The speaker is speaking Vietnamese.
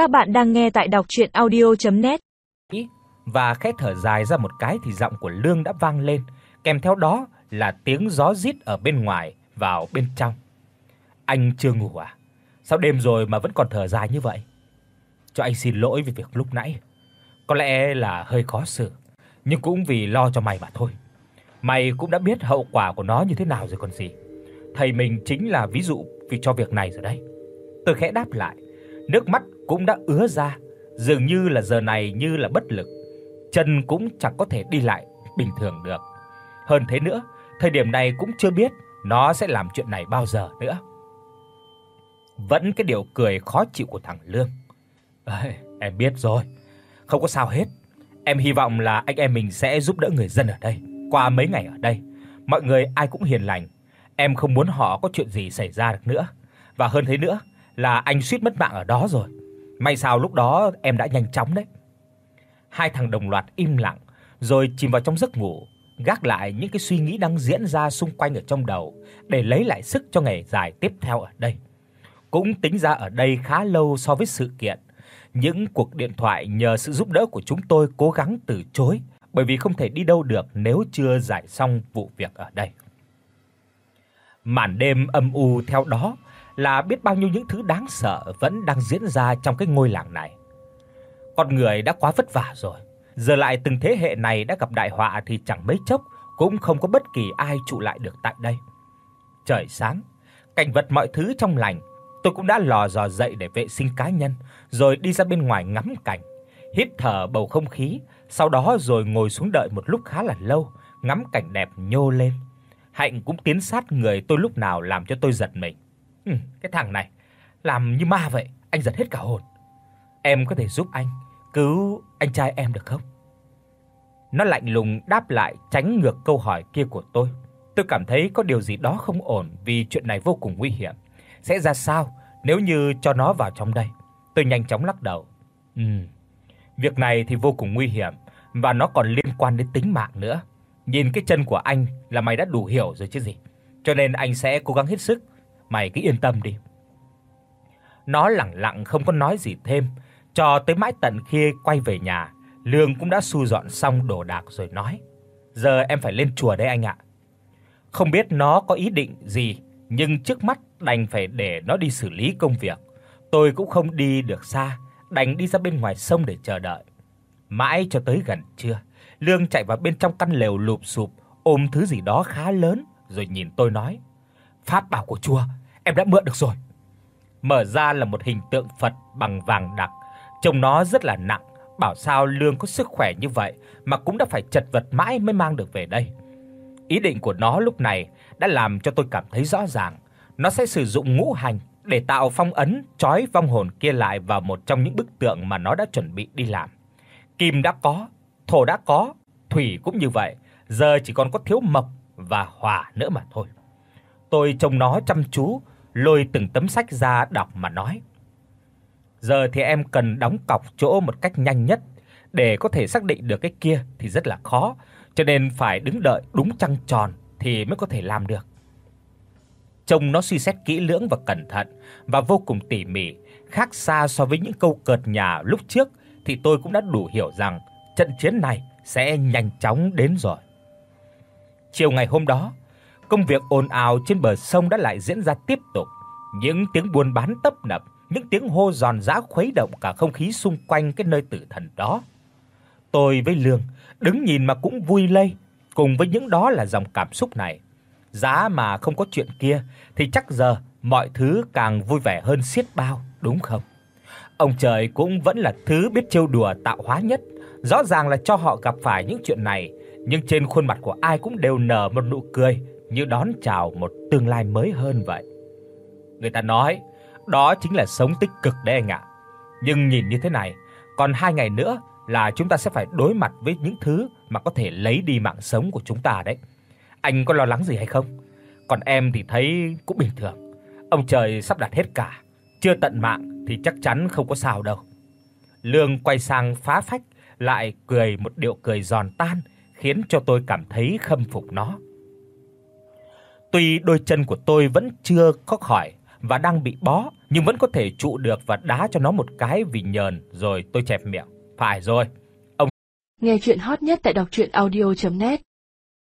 Các bạn đang nghe tại đọc audio net Và khẽ thở dài ra một cái thì giọng của Lương đã vang lên, kèm theo đó là tiếng gió rít ở bên ngoài vào bên trong. Anh chưa ngủ à? Sao đêm rồi mà vẫn còn thở dài như vậy? Cho anh xin lỗi vì việc lúc nãy. Có lẽ là hơi khó xử, nhưng cũng vì lo cho mày mà thôi. Mày cũng đã biết hậu quả của nó như thế nào rồi còn gì. Thầy mình chính là ví dụ vì cho việc này rồi đấy. Tôi khẽ đáp lại, nước mắt cũng đã ứa ra, dường như là giờ này như là bất lực, chân cũng chẳng có thể đi lại bình thường được. Hơn thế nữa, thời điểm này cũng chưa biết nó sẽ làm chuyện này bao giờ nữa. Vẫn cái điều cười khó chịu của thằng Lương. "Ê, em biết rồi, không có sao hết. Em hy vọng là anh em mình sẽ giúp đỡ người dân ở đây. Qua mấy ngày ở đây, mọi người ai cũng hiền lành, em không muốn họ có chuyện gì xảy ra được nữa. Và hơn thế nữa là anh suýt mất mạng ở đó rồi. May sao lúc đó em đã nhanh chóng đấy." Hai thằng đồng loạt im lặng, rồi chìm vào trong giấc ngủ, gác lại những cái suy nghĩ đang diễn ra xung quanh ở trong đầu để lấy lại sức cho ngày dài tiếp theo ở đây. Cũng tính ra ở đây khá lâu so với sự kiện. Những cuộc điện thoại nhờ sự giúp đỡ của chúng tôi cố gắng từ chối bởi vì không thể đi đâu được nếu chưa giải xong vụ việc ở đây. Màn đêm âm u theo đó là biết bao nhiêu những thứ đáng sợ vẫn đang diễn ra trong cái ngôi làng này. Con người đã quá vất vả rồi, giờ lại từng thế hệ này đã gặp đại họa thì chẳng mấy chốc cũng không có bất kỳ ai trụ lại được tại đây. Trời sáng, cảnh vật mọi thứ trong lành, tôi cũng đã lò dò dậy để vệ sinh cá nhân, rồi đi ra bên ngoài ngắm cảnh, hít thở bầu không khí, sau đó rồi ngồi xuống đợi một lúc khá là lâu, ngắm cảnh đẹp nhô lên. Hạnh cũng tiến sát người tôi lúc nào làm cho tôi giật mình. Ừ, cái thằng này làm như ma vậy, anh giật hết cả hồn. Em có thể giúp anh cứu anh trai em được không? Nó lạnh lùng đáp lại tránh ngược câu hỏi kia của tôi. Tôi cảm thấy có điều gì đó không ổn vì chuyện này vô cùng nguy hiểm. Sẽ ra sao nếu như cho nó vào trong đây? Tôi nhanh chóng lắc đầu. Ừm. Việc này thì vô cùng nguy hiểm và nó còn liên quan đến tính mạng nữa. Nhìn cái chân của anh là mày đã đủ hiểu rồi chứ gì. Cho nên anh sẽ cố gắng hết sức, mày cứ yên tâm đi. Nó lặng lặng không có nói gì thêm, cho tới mãi tận khi quay về nhà, Lương cũng đã thu dọn xong đồ đạc rồi nói: "Giờ em phải lên chùa đây anh ạ." Không biết nó có ý định gì, nhưng trước mắt đành phải để nó đi xử lý công việc. Tôi cũng không đi được xa, đành đi ra bên ngoài sông để chờ đợi. Mãi cho tới gần trưa, Lương chạy vào bên trong căn lều lụp xụp, ôm thứ gì đó khá lớn rồi nhìn tôi nói: "Pháp bảo của chùa, em đã mượn được rồi." Mở ra là một hình tượng Phật bằng vàng đặc, trông nó rất là nặng, bảo sao Lương có sức khỏe như vậy mà cũng đã phải chật vật mãi mới mang được về đây. Ý định của nó lúc này đã làm cho tôi cảm thấy rõ ràng, nó sẽ sử dụng ngũ hành để tạo phong ấn trói vong hồn kia lại vào một trong những bức tượng mà nó đã chuẩn bị đi làm. Kim đã có, thổ đã có, thủy cũng như vậy, giờ chỉ còn có thiếu mộc và hỏa nữa mà thôi. Tôi trông nó chăm chú, lôi từng tấm sách ra đọc mà nói: Giờ thì em cần đóng cọc chỗ một cách nhanh nhất để có thể xác định được cái kia thì rất là khó, cho nên phải đứng đợi đúng trăng tròn thì mới có thể làm được. Trông nó suy xét kỹ lưỡng và cẩn thận và vô cùng tỉ mỉ, khác xa so với những câu cợt nhả lúc trước thì tôi cũng đã đủ hiểu rằng trận chiến này sẽ nhanh chóng đến rồi. Chiều ngày hôm đó, công việc ồn ào trên bờ sông đã lại diễn ra tiếp tục, những tiếng buôn bán tấp nập những tiếng hô giòn giã khuấy động cả không khí xung quanh cái nơi tử thần đó. Tôi với Lương đứng nhìn mà cũng vui lây, cùng với những đó là dòng cảm xúc này. Giá mà không có chuyện kia thì chắc giờ mọi thứ càng vui vẻ hơn xiết bao, đúng không? Ông trời cũng vẫn là thứ biết trêu đùa tạo hóa nhất, rõ ràng là cho họ gặp phải những chuyện này, nhưng trên khuôn mặt của ai cũng đều nở một nụ cười như đón chào một tương lai mới hơn vậy. Người ta nói, đó chính là sống tích cực đấy anh ạ. Nhưng nhìn như thế này, còn 2 ngày nữa là chúng ta sẽ phải đối mặt với những thứ mà có thể lấy đi mạng sống của chúng ta đấy. Anh có lo lắng gì hay không? Còn em thì thấy cũng bình thường. Ông trời sắp đặt hết cả, chưa tận mạng thì chắc chắn không có sao đâu. Lương quay sang phá phách lại cười một điệu cười giòn tan, khiến cho tôi cảm thấy khâm phục nó. Tuy đôi chân của tôi vẫn chưa có khỏi và đang bị bó, nhưng vẫn có thể trụ được và đá cho nó một cái vì nhờn rồi tôi chẹp miệng. Phải rồi. ông Nghe truyện hot nhất tại doctruyenaudio.net